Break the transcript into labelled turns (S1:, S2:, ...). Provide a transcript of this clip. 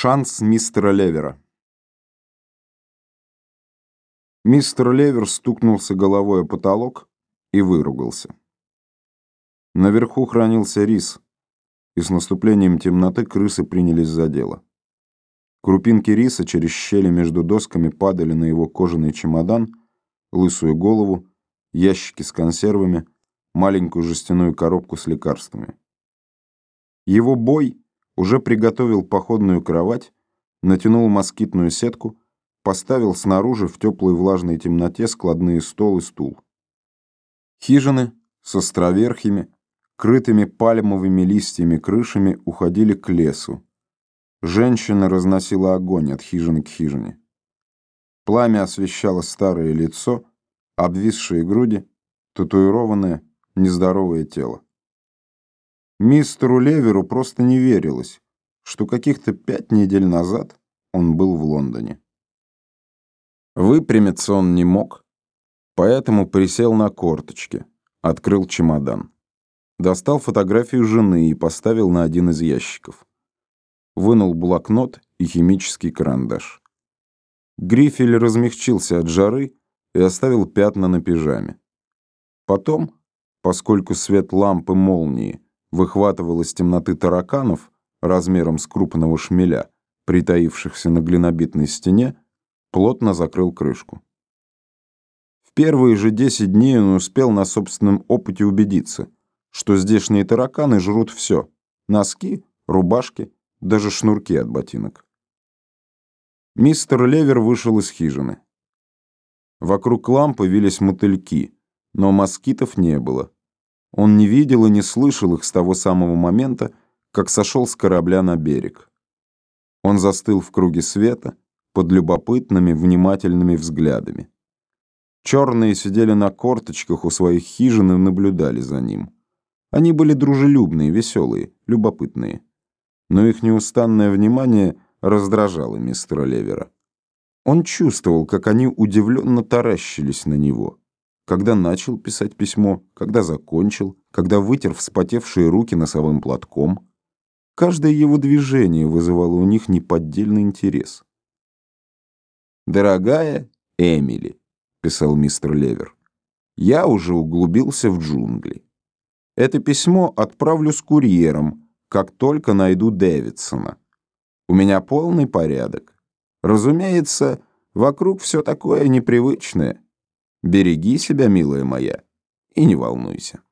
S1: Шанс мистера Левера. Мистер Левер стукнулся головой о потолок и выругался. Наверху хранился рис, и с наступлением темноты крысы принялись за дело. Крупинки риса через щели между досками падали на его кожаный чемодан, лысую голову, ящики с консервами, маленькую жестяную коробку с лекарствами. Его бой уже приготовил походную кровать, натянул москитную сетку, поставил снаружи в теплой влажной темноте складные стол и стул. Хижины с островерхими, крытыми пальмовыми листьями крышами уходили к лесу. Женщина разносила огонь от хижины к хижине. Пламя освещало старое лицо, обвисшие груди, татуированное, нездоровое тело. Мистеру Леверу просто не верилось, что каких-то пять недель назад он был в Лондоне. Выпрямиться он не мог, поэтому присел на корточки, открыл чемодан. Достал фотографию жены и поставил на один из ящиков. Вынул блокнот и химический карандаш. Грифель размягчился от жары и оставил пятна на пижаме. Потом, поскольку свет лампы молнии выхватывал из темноты тараканов размером с крупного шмеля, притаившихся на глинобитной стене, плотно закрыл крышку. В первые же 10 дней он успел на собственном опыте убедиться, что здешние тараканы жрут все — носки, рубашки, даже шнурки от ботинок. Мистер Левер вышел из хижины. Вокруг лампы вились мотыльки, но москитов не было. Он не видел и не слышал их с того самого момента, как сошел с корабля на берег. Он застыл в круге света под любопытными, внимательными взглядами. Черные сидели на корточках у своих хижин и наблюдали за ним. Они были дружелюбные, веселые, любопытные. Но их неустанное внимание раздражало мистера Левера. Он чувствовал, как они удивленно таращились на него когда начал писать письмо, когда закончил, когда вытер вспотевшие руки носовым платком. Каждое его движение вызывало у них неподдельный интерес. «Дорогая Эмили», — писал мистер Левер, — «я уже углубился в джунгли. Это письмо отправлю с курьером, как только найду Дэвидсона. У меня полный порядок. Разумеется, вокруг все такое непривычное». Береги себя, милая моя, и не волнуйся.